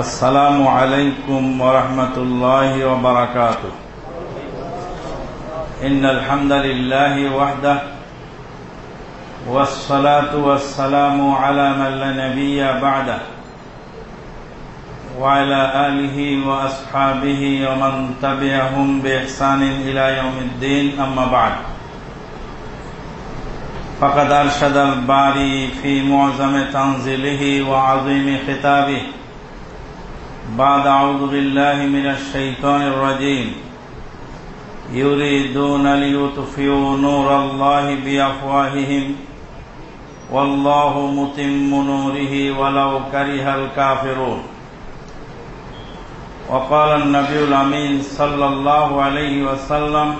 السلام عليكم ورحمة الله وبركاته. إن الحمد لله وحده والصلاة والسلام على من لا نبي بعده وعلى آله وأصحابه ومن تبعهم بإحسان إلى يوم الدين أما بعد. فقد أرشد الباري في معظم تنزيله وعظيم خطابه بعد أعوذ بالله من الشيطان الرجيم. يريدون ليطفئوا نور الله بأفواههم. والله متم نوره ولو كره الكافرون. وقال النبي الأمين صلى الله عليه وسلم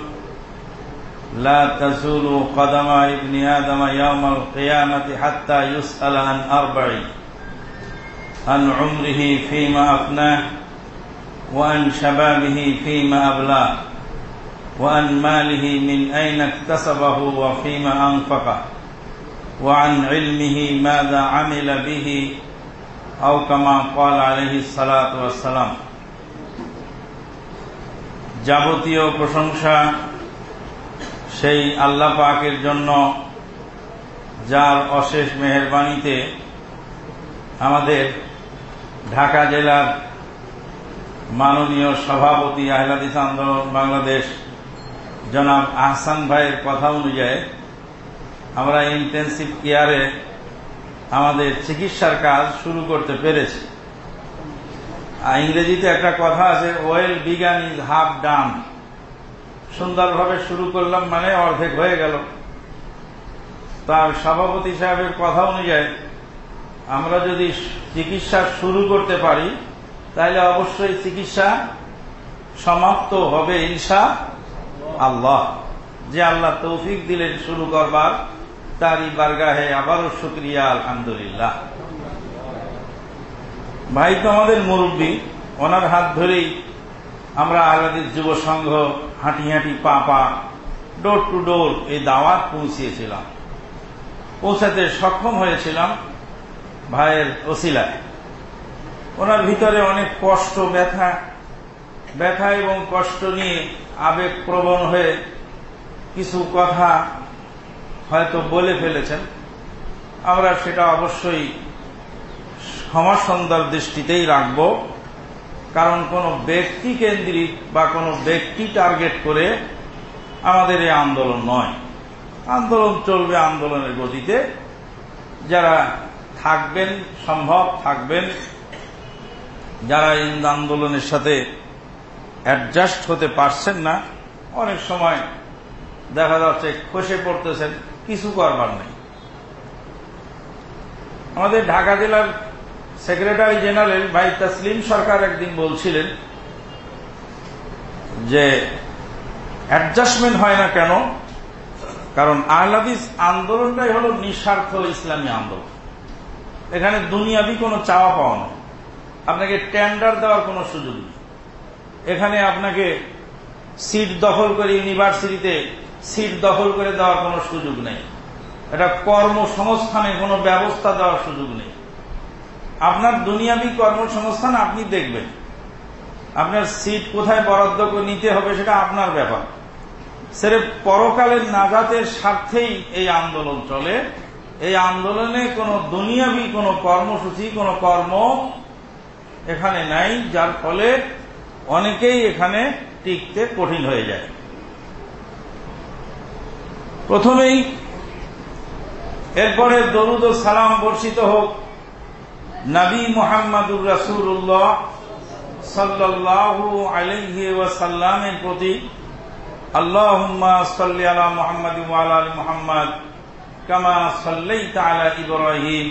لا تزول قدم ابن آدم يوم القيامة حتى يسأل عن أربع عن عمره فيما أفناه وعن شبابه فيما أبلاه وعن ماله من أين اكتسبه وفيما أنفقه وعن علمه ماذا عمل به أو كما قال عليه الصلاة والسلام যাবতীয় প্রশংসা সেই আল্লাহ পাকের জন্য যার অশেষ মেহরবানিতে আমাদের ঢাকা জেলার মাননীয় সভাপতি আহলাদিস আন্দোলন বাংলাদেশ, জনাব আহসান ভাইয়ের কথা অনুযায়ী আমরা ইন্টেন্সিভ কেয়ারে আমাদের চিকিৎসার কাজ শুরু করতে পেরেছি। ইংরেজিতে একটা কথা আছে well begun is half done সুন্দরভাবে শুরু করলাম মানে অর্ধেক হয়ে গেল। তার সভাপতি সাহেবের কথা অনুযায়ী আমরা যদি চিকিৎসা শুরু করতে পারি, তাহলে অবশ্যই চিকিৎসা সমাপ্ত হবে ইনসা আল্লাহ। যে আল্লাহ তৌফিক দিলেন শুরু করবার, তারই বারগাহে আবারও শুক্রিয়া, আলহামদুলিল্লাহ। ভাই তো আমাদের মুরব্বী, ওনার হাত ধরেই আমরা আহলাদিস যুব সংঘ হাঁটি হাঁটি পা পা ডোর টু ডোর এই দাওয়াত পৌঁছিয়েছিলাম। পৌঁছাতে সক্ষম হয়েছিলাম। ভাইয়ের ওসিলায়। ওনার ভিতরে অনেক কষ্ট, ব্যথা ব্যথা এবং কষ্ট নিয়ে আবেগ প্রবণ হয়ে কিছু কথা হয়তো বলে ফেলেছেন। আমরা সেটা অবশ্যই সমাসন্দর দৃষ্টিতেই রাখব। কারণ কোন ব্যক্তি কেন্দ্রিক বা কোন ব্যক্তি টার্গেট করে আমাদের এই আন্দোলন নয়। আন্দোলন চলবে আন্দোলনের গতিতে। যারা থাকবেন, সম্ভব থাকবেন। যারা ইন্দ আন্দোলনের সাথে অ্যাডজাস্ট হতে পারছেন না, অনেক সময় দেখা যাচ্ছে খসে পড়তেছেন, কিছু করবার নেই। আমাদের ঢাকা জেলার সেক্রেটারি জেনারেল ভাই তসলিম সরকার একদিন বলছিলেন যে অ্যাডজাস্টমেন্ট হয় না কেন? কারণ আহলাদিস আন্দোলনটাই হল নিঃস্বার্থ ইসলামী আন্দোলন। এখানে দুনিয়াবি কোনো চাওয়া পাওয়া নেই। আপনাকে টেন্ডার দেওয়ার কোনো সুযোগ নেই। এখানে আপনাকে সিট দখল করে ইউনিভার্সিটিতে সিট দখল করে দেওয়ার কোনো সুযোগ নেই। এটা কর্মসংস্থানে কোনো ব্যবস্থা দেওয়ার সুযোগ নেই। আপনার দুনিয়াবি কর্মসংস্থান আপনি দেখবেন। আপনার সিট কোথায় বরাদ্দ নিতে হবে সেটা আপনার ব্যাপার। সেরে পরকালের নাজাতের স্বার্থেই এই আন্দোলন চলে। এই আন্দোলনে কোনো দুনিয়াবি কোনো কর্মসূচি, কোনো কর্ম এখানে নাই, যার ফলে অনেকেই এখানে টিকতে কঠিন হয়ে যায়। প্রথমেই এরপরে দরুদ সালাম বর্ষিত হোক। নবী মোহাম্মদুর রাসুল্লাহ সাল্লাহু আলহি ওয়াসাল্লামের প্রতি আল্লাহ সাল্লি আলা মুহাম্মাদ আলি মুহাম্মাদ কামা সাল্লাইতা আলা ইব্রাহিম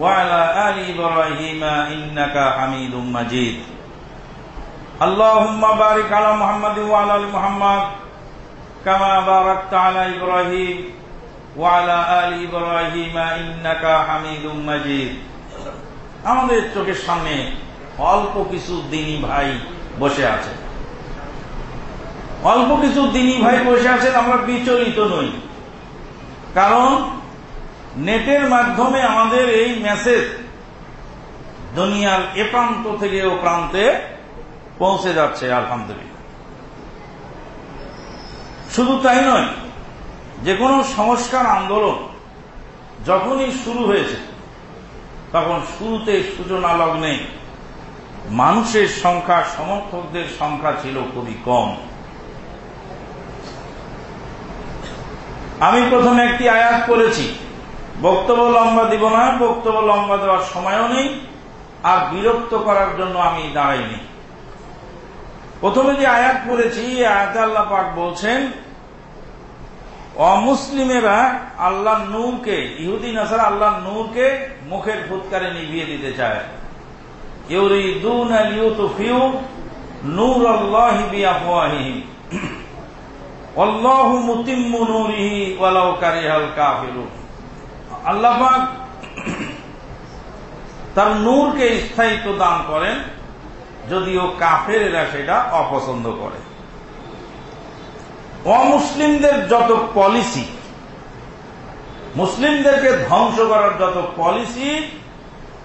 ওয়া আলা আলি ইব্রাহিম ইন্নাকা হামিদুম মাজিদ اللهم بارك على محمد وعلى ال محمد كما باركت على ابراهيم وعلى ال ابراهيم انك حميد مجيد আমাদের চোখের সামনে অল্প কিছু দিনী ভাই বসে আছে অল্প কিছু দিনী ভাই বসে আছেন আমরা বিচলিত নই কারণ নেটের মাধ্যমে আমাদের এই মেসেজ দুনিয়ার এ প্রান্ত থেকে ও প্রান্তে পৌঁছে যাচ্ছে, আলহামদুলিল্লাহ। শুধু তাই নয় যে কোনো সংস্কার আন্দোলন যখনই শুরু হয়েছে, তখন শুরুতে সূচনা লগ্নে মানুষের সংখ্যা, সমর্থকদের সংখ্যা ছিল খুবই কম। আমি প্রথমে একটি আয়াত করেছি বক্তব্য লম্বা দিব না, বক্তব্য লম্বা দেওয়ার সময়ও নেই, আর বিরক্ত করার জন্য আমি দাঁড়াইনি। প্রথমে যে আয়াত পড়েছি আয়াত আল্লাহ পাক বলছেন, অমুসলিমেরা আল্লাহ নূরকে, ইহুদি নাসার আল্লাহ নূরকে মুখের ফুৎকারে নিভিয়ে দিতে চায়। ইউরিদুন নূর আল্লাহ আল্লাহু মুতিম্মু নূরিহি ওয়ালাউ কারিহাল কাফিরুন। আল্লাহ পাক তার নূরকে স্থায়িত্ব দান করেন, যদিও কাফেরেরা সেটা অপছন্দ করে। অমুসলিমদের যত পলিসি, মুসলিমদেরকে ধ্বংস করার যত পলিসি,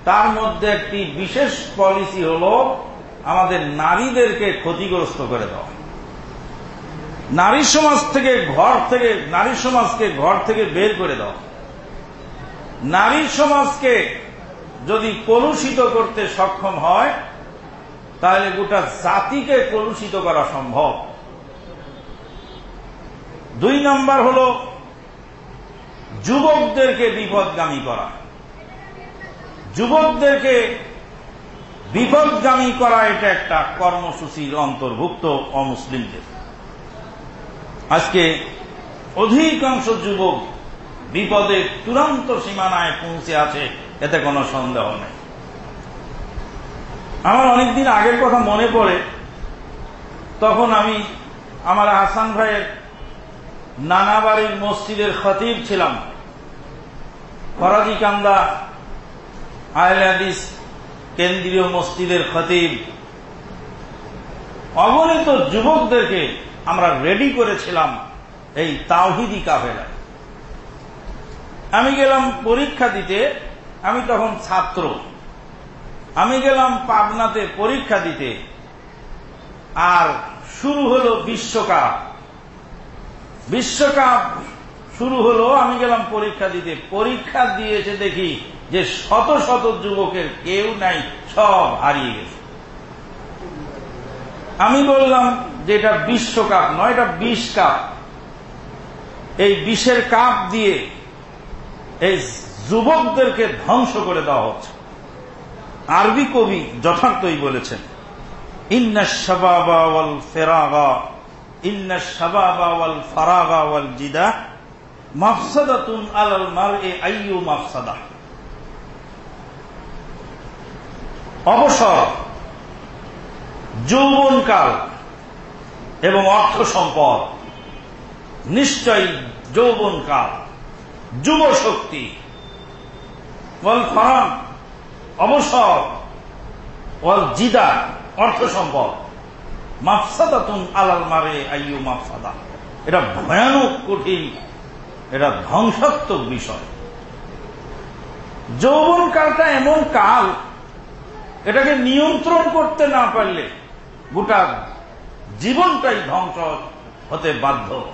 তার মধ্যে একটি বিশেষ পলিসি হল আমাদের নারীদেরকে ক্ষতিগ্রস্ত করে দেওয়া। নারী সমাজ থেকে ঘর থেকে, নারী সমাজকে ঘর থেকে বের করে দেওয়া নারী সমাজকে যদি কলুষিত করতে সক্ষম হয়, তাহলে গোটা জাতিকে কলুষিত করা সম্ভব। দুই নম্বর হল যুবকদেরকে বিপদগামী করা। যুবকদেরকে বিপদগামী করা এটা একটা কর্মসূচির অন্তর্ভুক্ত অমুসলিমদের। আজকে অধিকাংশ যুবক বিপদের চূড়ান্ত সীমানায় পৌঁছে আছে, এতে কোনো সন্দেহ নেই। আমার অনেকদিন আগের কথা মনে পড়ে, তখন আমি আমার হাসান ভাইয়ের নানা বাড়ির মসজিদের খতিব ছিলাম। ফরাজি কান্দা কেন্দ্রীয় মসজিদের খতিব। অগণিত যুবকদেরকে আমরা রেডি করেছিলাম এই তাওহিদি কাফেরায় আমি গেলাম পরীক্ষা দিতে, আমি তখন ছাত্র। আমি গেলাম পাবনাতে পরীক্ষা দিতে। আর শুরু হলো বিশ্বকাপ। বিশ্বকাপ শুরু হলো, আমি গেলাম পরীক্ষা দিতে। পরীক্ষা দিয়েছে দেখি যে শত শত যুবকের কেউ নাই, সব হারিয়ে গেছে। আমি বললাম যে এটা বিশ্বকাপ, নয়, এটা বিশ কাপ। এই বিষের কাপ দিয়ে এই যুবকদেরকে ধ্বংস করে দেওয়া হচ্ছে। আরবি কবি যথার্থই বলেছেন, ইন্না শাবাবা ওয়াল ফেরাগা, ইন্না শাবাবা ওয়াল ফারাগা ওয়াল জিদা, মাফসাদাতুন আলাল মারএ আইয়ু মাফসাদা। অবসর। যৌবনকাল এবং অর্থ সম্পদ। নিশ্চয়ই যৌবনকাল যুব শক্তি ওয়াল ফারাম অবসর, ওয়াল জিদা, অর্থ সম্পদ। মাফসাদাতুন আলাল মারে আইয়ু মাফসাদা। এটা ভয়ানক কঠিন, এটা ধ্বংসাত্মক বিষয়। যৌবন কালটা এমন কাল, এটাকে নিয়ন্ত্রণ করতে না পারলে গোটা জীবনটাই ধ্বংস হতে বাধ্য।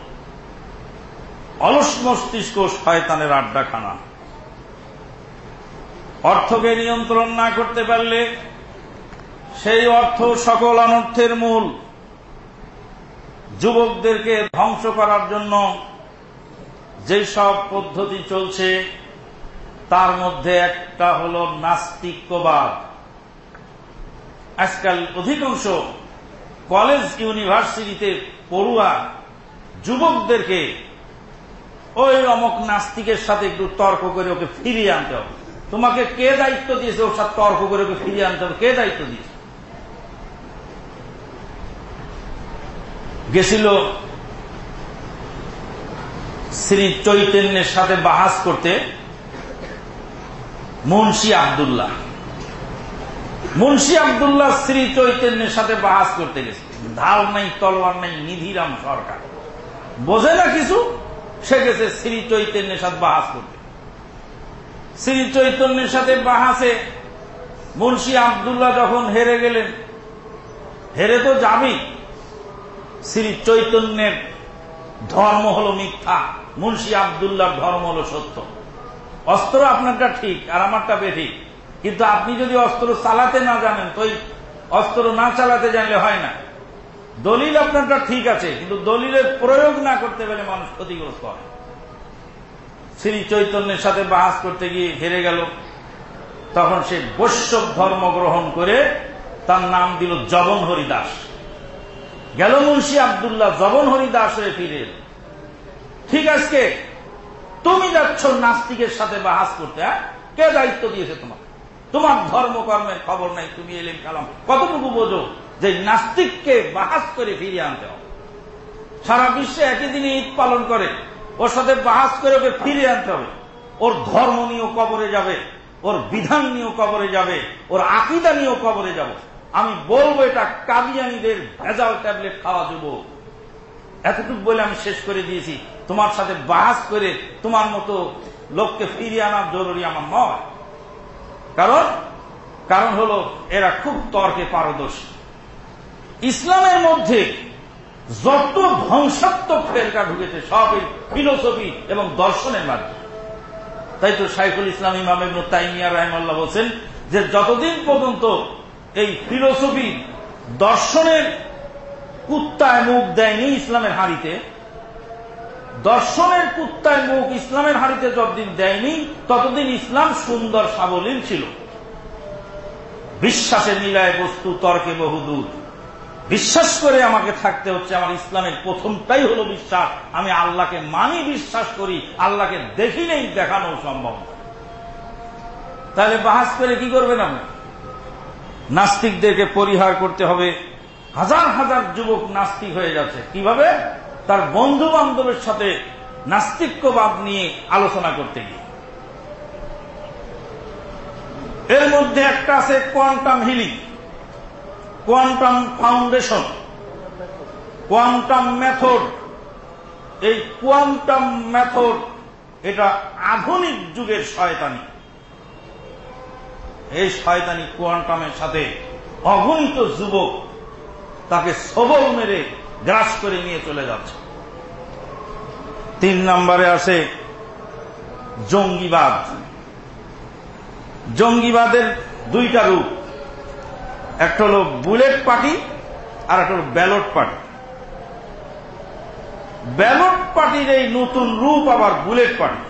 অলস মস্তিষ্ক শয়তানের আড্ডাখানা। অর্থকে নিয়ন্ত্রণ না করতে পারলে সেই অর্থ সকল অনর্থের মূল। যুবকদেরকে ধ্বংস করার জন্য যে সব পদ্ধতি চলছে, তার মধ্যে একটা হল নাস্তিক্যবাদ। আজকাল অধিকাংশ কলেজ, ইউনিভার্সিটিতে পড়ুয়া যুবকদেরকে ওই অমক নাস্তিকের সাথে একটু তর্ক করে ওকে ফিরিয়ে আনতে হবে। তোমাকে কে দায়িত্ব দিয়েছে ওর সাথে তর্ক করে ওকে ফিরিয়ে আনতে হবে? কে দায়িত্ব দিয়েছে? গেছিল শ্রী চৈতন্যের সাথে বাহাস করতে মুন্সি আবদুল্লাহ। মুন্সি আবদুল্লাহ শ্রী চৈতন্যের সাথে বাহাস করতে গেছে। ঢাল নাই, তলোয়ার নাই, নিধিরাম সরকার। বোঝে না কিছু? সে গেছে শ্রী চৈতন্যের সাথে বাহাস করতে। শ্রী চৈতন্যের সাথে বাহাসে মুন্সি আবদুল্লাহ যখন হেরে গেলেন, হেরে তো যাবি। শ্রী চৈতন্যের ধর্ম হলো মিথ্যা, মুন্সি আবদুল্লাহর ধর্ম হলো সত্য। অস্ত্র আপনারটা ঠিক আর আমারটা বেঠিক। কিন্তু আপনি যদি অস্ত্র চালাতে না জানেন, তো অস্ত্র না চালাতে জানলে হয় না। দলিল আপনারটা ঠিক আছে, কিন্তু দলিলের প্রয়োগ না করতে পারলে মানুষ ক্ষতিগ্রস্ত হয়। শ্রী চৈতন্যের সাথে বাহাস করতে গিয়ে হেরে গেল। তখন সে বৈশ্যব ধর্ম গ্রহণ করে তার নাম দিল জবন হরিদাস। গেল মুন্সী আবদুল্লাহ জবন হরিদাস হয়ে ফিরে ঠিক আজকে তুমি যাচ্ছ নাস্তিকের সাথে বাহাস করতে হ্যাঁ? কে দায়িত্ব দিয়েছে তোমার তোমার ধর্মকর্মের খবর নাই, তুমি এলেন কালাম। কতটুকু বোঝো যে নাস্তিককে বাহাস করে ফিরিয়ে আনতে হবে? সারা বিশ্বে একই দিনে ঈদ পালন করে, ওর সাথে বাহাস করে ওকে ফিরিয়ে আনতে হবে। ওর ধর্ম নিয়েও কবরে যাবে, ওর বিধান নিয়েও কবরে যাবে, ওর আকিদা নিয়েও কবরে যাব। আমি বলব এটা কাদিয়ানিদের ভেজাল ট্যাবলেট খাওয়া যুব এতটুকু বলে আমি শেষ করে দিয়েছি। তোমার সাথে বাহাস করে তোমার মতো লোককে ফিরিয়ে আনা জরুরি আমার নয়। কারণ? কারণ হলো এরা খুব তর্কে পারদর্শী। ইসলামের মধ্যে যত ধ্বংসাত্মক ফেরকা ঢুকেছে, সব এই ফিলোসফি এবং দর্শনের মাধ্যমে। তাই তো শাইখুল ইসলাম, ইমাম তাইমিয়া রাহমাল্লাহ বলছেন যে যতদিন পর্যন্ত এই ফিলোসফি দর্শনের কুত্তায় মুখ দেয়নি ইসলামের হাড়িতে দর্শনের কুত্তায় মুখ ইসলামের হাড়িতে যতদিন দেয়নি, ততদিন ইসলাম সুন্দর সাবলীল ছিল। বিশ্বাসে মিলায় বস্তু, তর্কে বহুদূর। বিশ্বাস করে আমাকে থাকতে হচ্ছে, আমার ইসলামের প্রথমটাই হলো বিশ্বাস। আমি আল্লাহকে মানি, বিশ্বাস করি, আল্লাহকে দেখি নেই, দেখানো সম্ভব তাহলে বাহাস করে কি করবেন আপনি? নাস্তিকদেরকে পরিহার করতে হবে। হাজার হাজার যুবক নাস্তিক হয়ে যাচ্ছে। কীভাবে? তার বন্ধু বান্ধবের সাথে নাস্তিক্যবাদ নিয়ে আলোচনা করতে গিয়ে। এর মধ্যে একটা আছে quantum healing, quantum foundation, quantum method. এই কোয়ান্টাম মেথড এটা আধুনিক যুগের শয়তানি। এই শয়তানি কোয়ান্টামের সাথে অগণিত যুবক তাকে সবল মেরে গ্রাস করে নিয়ে চলে যাচ্ছে। তিন নম্বরে আছে জঙ্গিবাদ। জঙ্গিবাদের দুইটা রূপ। একটা হল বুলেট পার্টি আর একটা হলো ব্যালট পার্টি ব্যালট পার্টির এই নতুন রূপ আবার বুলেট পার্টি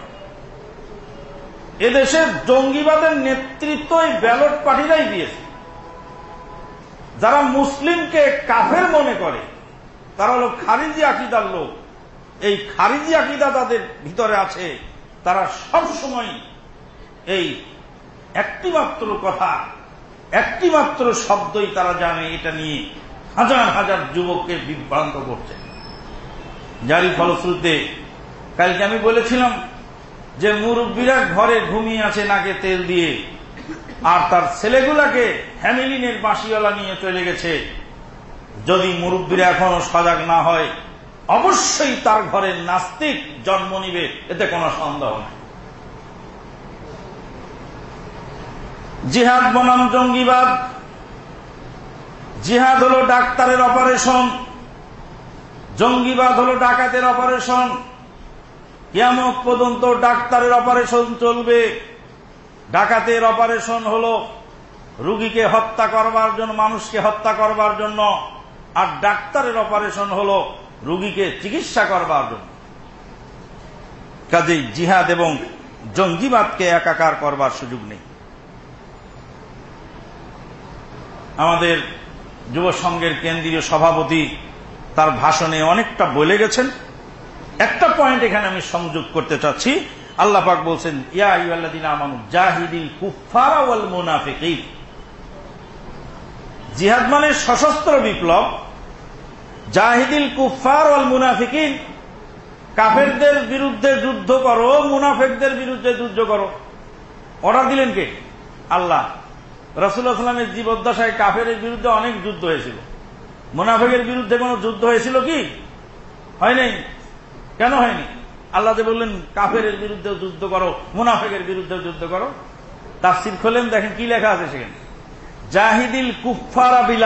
এদেশের জঙ্গিবাদের নেতৃত্ব এই ব্যালট পার্টিরাই দিয়েছে। যারা মুসলিমকে কাফের মনে করে তারা হলো খারিজি আকিদার লোক। এই খারিজি আকিদা তাদের ভিতরে আছে। তারা সব সময় এই একটি মাত্র কথা একটি মাত্র শব্দই তারা জানে, এটা নিয়ে হাজার হাজার যুবককে বিভ্রান্ত করছে। যারই ফলশ্রুতিতে কালকে আমি বলেছিলাম যে মুরব্বীরা ঘরে ঘুমিয়ে আছে নাকে তেল দিয়ে, আর তার ছেলেগুলাকে হ্যামিলিনের বাঁশিওয়ালা নিয়ে চলে গেছে। যদি মুরব্বীরা এখনও সজাগ না হয়, অবশ্যই তার ঘরে নাস্তিক জন্ম নিবে, এতে কোনো সন্দেহ নেই। জিহাদ বনাম জঙ্গিবাদ, জিহাদ হল ডাক্তারের অপারেশন, জঙ্গিবাদ হল ডাকাতের অপারেশন। কেমন পর্যন্ত ডাক্তারের অপারেশন চলবে। ডাকাতের অপারেশন হল রুগীকে হত্যা করবার জন্য, মানুষকে হত্যা করবার জন্য। আর ডাক্তারের অপারেশন হল রুগীকে চিকিৎসা করবার জন্য। কাজেই জিহাদ এবং জঙ্গিবাদকে একাকার করবার সুযোগ নেই। আমাদের যুব সংঘের কেন্দ্রীয় সভাপতি তার ভাষণে অনেকটা বলে গেছেন। একটা পয়েন্ট এখানে আমি সংযোগ করতে চাচ্ছি। আল্লাহ পাক বলছেন জিহাদ মানে সশস্ত্র বিপ্লব। জাহিদিল কুফার ওয়াল মুনাফিকিন। কাফেরদের বিরুদ্ধে যুদ্ধ করো, মুনাফেকদের বিরুদ্ধে যুদ্ধ করো। অর্ডার দিলেন কে? আল্লাহ। রসুল্লাহ সাল্লামের জীবদ্দশায় কাফের বিরুদ্ধে অনেক যুদ্ধ হয়েছিল। মুনাফেকের বিরুদ্ধে কোন যুদ্ধ হয়েছিল কি? হয় নাই কেন হয়নি? আল্লাহ যে বললেন কাফের বিরুদ্ধে যুদ্ধ করো, মুনাফেকের বিরুদ্ধে যুদ্ধ করো। তার সির খোলেন, দেখেন কি লেখা আছে সেখানে। জাহিদিল কুফারা বিল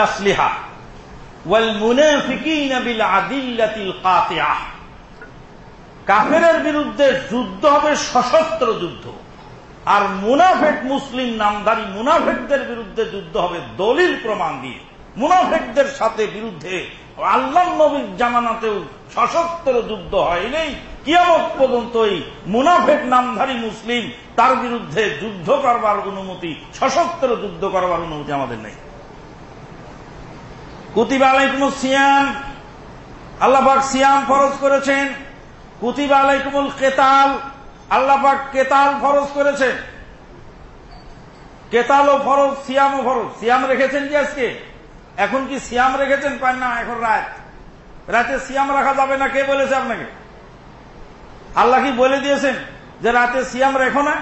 কাফেরের বিরুদ্ধে যুদ্ধ হবে সশস্ত্র যুদ্ধ। আর মুনাফেক মুসলিম নামধারী মুনাফেকদের বিরুদ্ধে যুদ্ধ হবে দলিল প্রমাণ দিয়ে। মুনাফেকদের সাথে বিরুদ্ধে আল্লাহ নবীর জামানাতেও সশস্ত্র যুদ্ধ হয়নি। কিয়ামত পর্যন্ত এই মুনাফেক নামধারী মুসলিম তার বিরুদ্ধে যুদ্ধ করবার অনুমতি, সশস্ত্র যুদ্ধ করবার অনুমতি আমাদের নেই। কুতিবা আলাইকুম সিয়াম। আল্লাহাক সিয়াম ফরজ করেছেন। কুতিবা আলাইকুমুল কেতাল। আল্লাহাক কেতাল ফরজ করেছেন। কেতালও ফরজ, সিয়ামও ফরজ। সিয়াম রেখেছেন কি আজকে? এখন কি সিয়াম রেখেছেন? পান না, এখন রাত। রাতে সিয়াম রাখা যাবে না, কে বলেছে আপনাকে? আল্লাহ কি বলে দিয়েছেন যে রাতে সিয়াম রেখো না?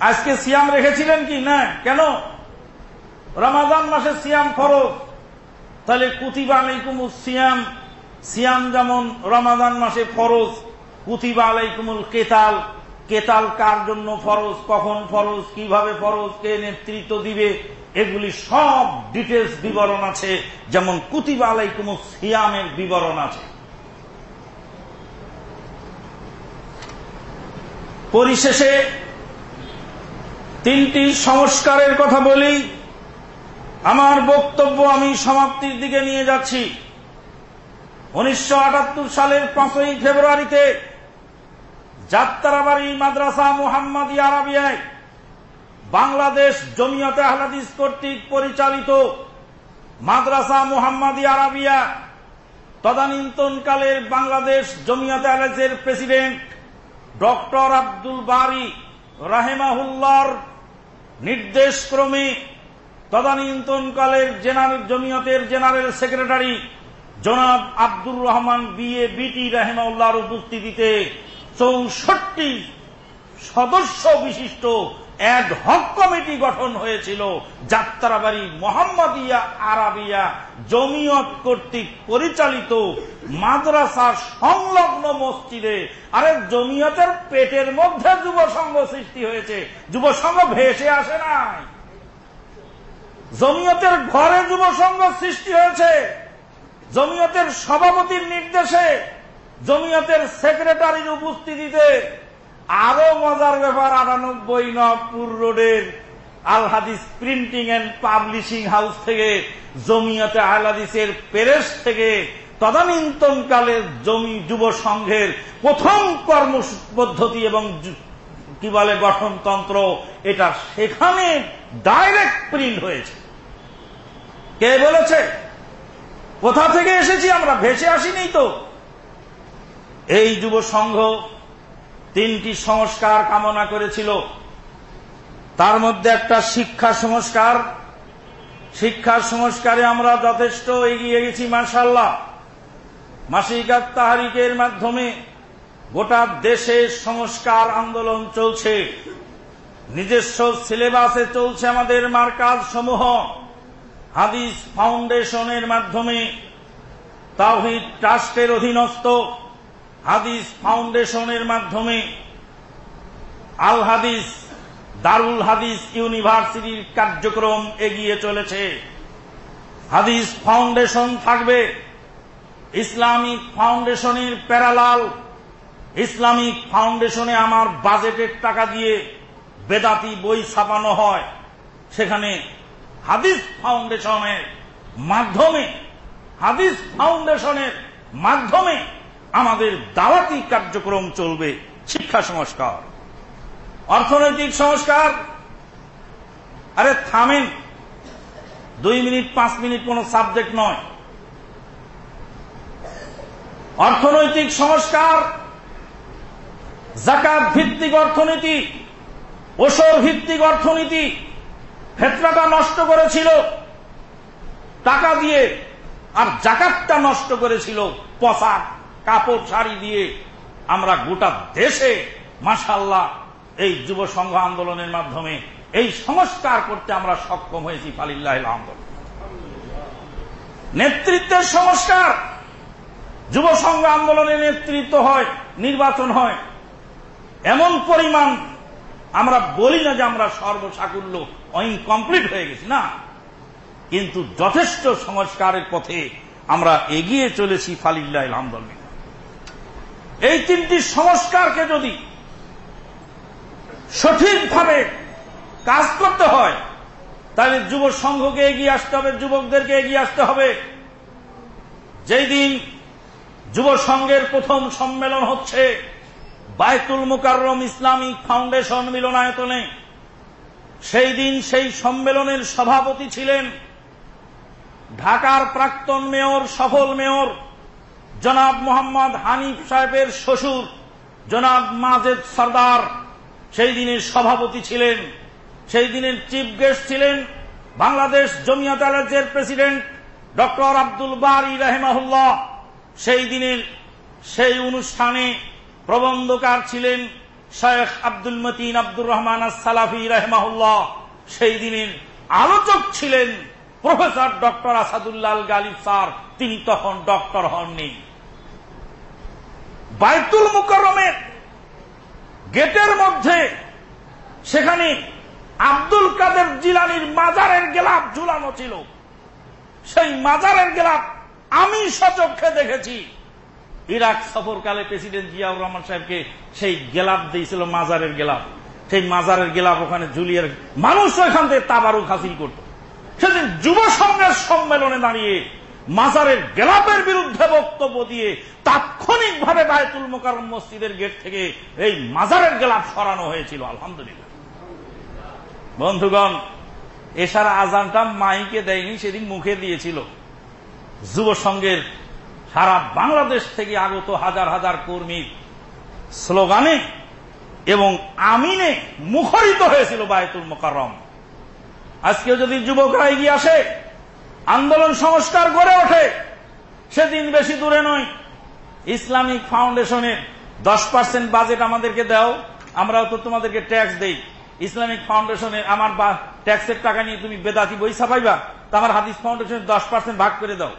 আজকে সিয়াম রেখেছিলেন কি? না। কেন? রমাদান মাসে সিয়াম ফরজ। তাহলে কুতিবা আলাইকুমুল সিয়াম। সিয়াম যেমন রমাদান মাসে ফরজ, কুতিবা আলাইকুমুল কেতাল। কেতাল কার জন্য ফরজ, কখন ফরজ, কীভাবে ফরজ, কে নেতৃত্ব দিবে, এগুলি সব ডিটেলস বিবরণ আছে। যেমন কুতিবা আলাইকুমুল সিয়ামের বিবরণ আছে। পরিশেষে তিনটি সংস্কারের কথা বলি। আমার বক্তব্য আমি সমাপ্তির দিকে নিয়ে যাচ্ছি। উনিশশো আটাত্তর সালের পাঁচই ফেব্রুয়ারিতে যাত্রাবাড়ি মাদ্রাসা মুহাম্মদ আরাবিয়ায় বাংলাদেশ জমিয়তে আহলাদিস কর্তৃক পরিচালিত মাদ্রাসা মুহাম্মাদি আরাবিয়া তদানীন্তনকালের বাংলাদেশ জমিয়তে আহলাদিসের প্রেসিডেন্ট ডক্টর আব্দুল বারি রাহেমাহুল্লার নির্দেশক্রমে তদানীন্তনকালের জেনারেল জমিয়তের জেনারেল সেক্রেটারি জনাব আব্দুর রহমান বিএ বিটি রাহেমাউল্লাহর উপস্থিতিতে চৌষট্টি সদস্য বিশিষ্ট এক হক কমিটি গঠন হয়েছিল। যাত্রাবাড়ি মোহাম্মদিয়া আরাবিয়া জমিয়ত কর্তৃক পরিচালিত মাদ্রাসার সংলগ্ন মসজিদে। আরে জমিয়তের পেটের মধ্যে যুব সংঘ সৃষ্টি হয়েছে। যুব সংঘ ভেসে আসে নাই। জমিয়তের ঘরে যুব সংঘ সৃষ্টি হয়েছে। জমিয়তের সভাপতির নির্দেশে, জমিয়তের সেক্রেটারির উপস্থিতিতে আরও মজার ব্যাপার আটানব্বই নবপুর রোডের আল হাদিস প্রিন্টিং এন্ড পাবলিশিং হাউস থেকে জমিয়তে আল হাদিসের থেকে তদানীন্তনকালে জমি যুব সংঘের প্রথম কর্ম পদ্ধতি এবং কি বলে গঠনতন্ত্র, এটা সেখানে ডাইরেক্ট প্রিন্ট হয়েছে। কে বলেছে? কোথা থেকে এসেছি আমরা? ভেসে আসিনি তো। এই যুব সংঘ তিনটি সংস্কার কামনা করেছিল। তার মধ্যে একটা শিক্ষা সংস্কার। শিক্ষার সংস্কারে আমরা যথেষ্ট এগিয়ে গেছি মার্শাল্লাহ মাসিকাত তাহারিকের মাধ্যমে গোটা দেশে সংস্কার আন্দোলন চলছে। নিজস্ব সিলেবাসে চলছে আমাদের মার্কাজ সমূহ। হাদিস ফাউন্ডেশনের মাধ্যমে তাওহিদ ট্রাস্টের অধীনস্থ হাদিস ফাউন্ডেশনের মাধ্যমে আল হাদিস দারুল হাদিস ইউনিভার্সিটির কার্যক্রম এগিয়ে চলেছে। হাদিস ফাউন্ডেশন থাকবে ইসলামিক ফাউন্ডেশনের প্যারালাল। ইসলামিক ফাউন্ডেশনে আমার বাজেটের টাকা দিয়ে বেদাতি বই ছাপানো হয়। সেখানে হাদিস ফাউন্ডেশনের মাধ্যমে, হাদিস ফাউন্ডেশনের মাধ্যমে আমাদের দাওয়াতি কার্যক্রম চলবে শিক্ষা সংস্কার। অর্থনৈতিক সংস্কার। আরে থামেন, দুই মিনিট, পাঁচ মিনিট কোন সাবজেক্ট নয়। অর্থনৈতিক সংস্কার, জাকাত ভিত্তিক অর্থনীতি, ওসর ভিত্তিক অর্থনীতি ফেতরাটা নষ্ট করেছিল, টাকা দিয়ে, আর জাকাতটা নষ্ট করেছিল, পোশাক, কাপড়, শাড়ি দিয়ে। আমরা গোটা দেশে মাসাল্লাহ এই যুব সংঘ আন্দোলনের মাধ্যমে এই সংস্কার করতে আমরা সক্ষম হয়েছি ফালিল্লাহ আন্দোলন নেতৃত্বের সংস্কার। যুব সংঘ আন্দোলনের নেতৃত্ব হয়, নির্বাচন হয়। এমন পরিমাণ আমরা বলি না যে আমরা সর্বসাকুল্য ইনকমপ্লিট হয়ে গেছি, না। কিন্তু যথেষ্ট সংস্কারের পথে আমরা এগিয়ে চলেছি, ফালিল্লাহ আলহামদুলিল্লাহ। এই তিনটি সংস্কারকে যদি সঠিকভাবে কাজ করতে হয়, তাহলে যুব সংঘকে এগিয়ে আসতে হবে, যুবকদেরকে এগিয়ে আসতে হবে। যেই দিন যুব সংঘের প্রথম সম্মেলন হচ্ছে বায়তুল মুকাররম ইসলামিক ফাউন্ডেশন মিলনায়তনে সেই দিন সেই সম্মেলনের সভাপতি ছিলেন ঢাকার প্রাক্তন মেয়র, সফল মেয়র, জনাব মোহাম্মদ হানিফ সাহেবের শ্বশুর, জনাব মাজেদ সর্দার। সেই দিনের সভাপতি ছিলেন, সেই দিনের চিফ গেস্ট ছিলেন বাংলাদেশ জমিয়ত আলাজের প্রেসিডেন্ট ডক্টর আব্দুল বারি রাহেমাহুল্লাহ। সেই দিনের সেই অনুষ্ঠানে প্রবন্ধকার ছিলেন শেখ আব্দুল মতিন আব্দুর রহমান সালাফি রাহেমাহুল্লাহ। সেই দিনের আলোচক ছিলেন professor doctor Asadullah Galib sir. তিনি তখন ডক্টর হননি। বায়তুল মুকরমের গেটের মধ্যে সেখানে আব্দুল কাদের জিলানির মাজারের গেলাপ ঝুলানো ছিল। সেই মাজারের গেলাপ আমি সচক্ষে দেখেছি। ইরাক সফরকালে প্রেসিডেন্ট জিয়াউর রহমান সাহেবকে সেই গেলাপ দিয়েছিল, মাজারের গেলাপ। সেই মাজারের গেলাপ ওখানে ঝুলিয়ে মানুষ ওইখান থেকে তাবারুক হাসিল করত। সেদিন যুব সংঘের সম্মেলনে দাঁড়িয়ে মাজারের গেলাপের বিরুদ্ধে বক্তব্য দিয়ে তাৎক্ষণিকভাবে বায়তুল মোকারম মসজিদের গেট থেকে এই মাজারের গেলাপ সরানো হয়েছিল, আলহামদুলিল্লাহ। বন্ধুগণ এসার আজানটা মাইকে দেয়নি, সেদিন মুখে দিয়েছিল। যুব সংঘের সারা বাংলাদেশ থেকে আগত হাজার হাজার কর্মীর স্লোগানে এবং আমিনে মুখরিত হয়েছিল বায়তুল মোকারম আজকে যদি যুবকরা এগিয়ে আসে, আন্দোলন সংস্কার গড়ে ওঠে, সেদিন বেশি দূরে নয়। ইসলামিক ফাউন্ডেশনের দশ পার্সেন্ট বাজেট আমাদেরকে দাও, আমরাও তো তোমাদেরকে ট্যাক্স দেই। ইসলামিক ফাউন্ডেশনের আমার ট্যাক্সের টাকা নিয়ে তুমি বেদাতি বই ছাপাইবা, তা আমার হাদিস ফাউন্ডেশনের দশ পার্সেন্ট ভাগ করে দাও।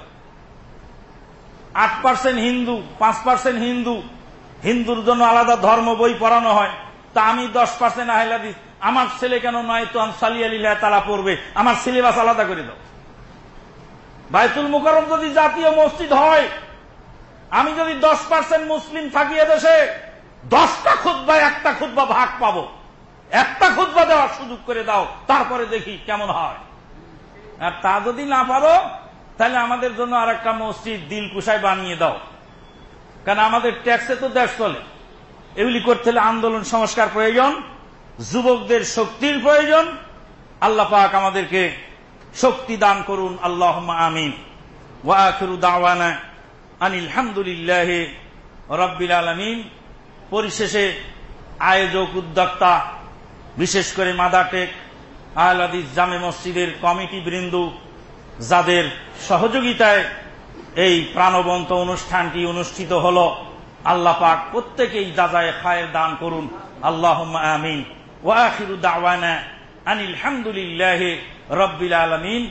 আট পার্সেন্ট হিন্দু, পাঁচ পার্সেন্ট হিন্দু। হিন্দুর জন্য আলাদা ধর্ম বই পড়ানো হয়। তা আমি দশ পার্সেন্ট আহিলাদিস আমার ছেলে কেন নয় তো আমি সালি আলিল্লাহ তারা পড়বে? আমার সিলেবাস আলাদা করে দাও। বাইতুল মুকারম যদি জাতীয় মসজিদ হয়, আমি যদি দশ পার্সেন্ট মুসলিম থাকি দেশে দশটা খুদ্া একটা খুদ্া ভাগ পাবো। একটা খুদ্া দেওয়ার সুযোগ করে দাও, তারপরে দেখি কেমন হয়। আর তা যদি না পারো তাহলে আমাদের জন্য আর একটা মসজিদ দিল কুশায় বানিয়ে দাও। কারণ আমাদের ট্যাক্সে তো দেশ চলে। এগুলি করতে হলে আন্দোলন সংস্কার প্রয়োজন, যুবকদের শক্তির প্রয়োজন। আল্লাহ পাক আমাদেরকে শক্তি দান করুন। আল্লাহ আমিন। ওয়াখিরু দাওয়ানা আনিল রব্বিল আলমিন। পরিশেষে আয়োজক উদ্যোক্তা, বিশেষ করে মাদাটেক আহলাদিস জামে মসজিদের কমিটি বৃন্দু যাদের সহযোগিতায় এই প্রাণবন্ত অনুষ্ঠানটি অনুষ্ঠিত হল, আল্লাহ পাক প্রত্যেকেই দাদায় খায়ের দান করুন। আল্লাহ আমিন। ওয়াখিরু দাওয়ানা আনিল হামদুলিল্লাহ রব্বিল আলমিন।